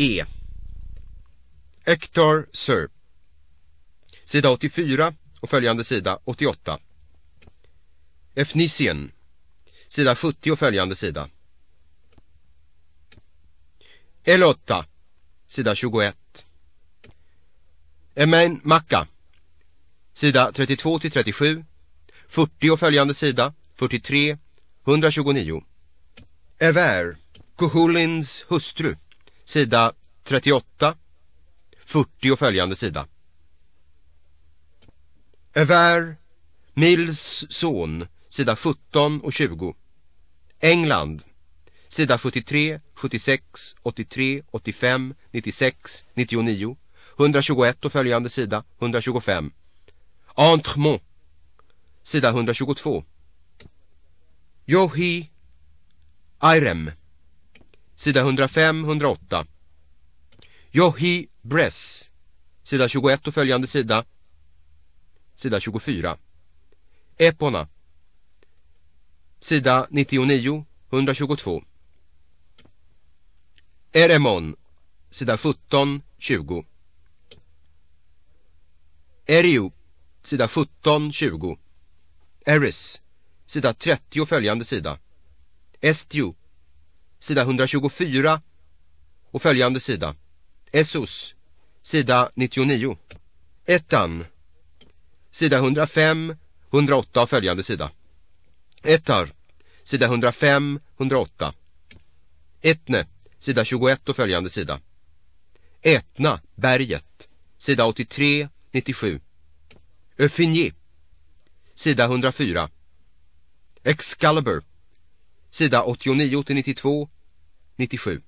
E. Hector Sir. Sida 84 och följande sida 88. Efnisien. Sida 70 och följande sida. Elotta. Sida 21. Emain Macka. Sida 32 till 37. 40 och följande sida. 43. 129. Ever. Kuhulins hustru. Sida 38. 40 och följande sida. Över, Mills son. Sida 17 och 20. England. Sida 73, 76, 83, 85, 96, 99, 121 och följande sida 125. Entremont. Sida 122. Johi Irem. Sida 105, 108. Johi Bress. Sida 21 och följande sida. Sida 24. Epona. Sida 99, 122. Eremon. Sida 17, 20. Eriu. Sida 17, 20. Eris. Sida 30 och följande sida. Estiu. Sida 124 och följande sida. Essos. Sida 99. Ettan, Sida 105, 108 och följande sida. Etar. Sida 105, 108. Etne. Sida 21 och följande sida. Etna, berget. Sida 83, 97. Eufigné. Sida 104. Excalibur. Sida 89 till 92, 97.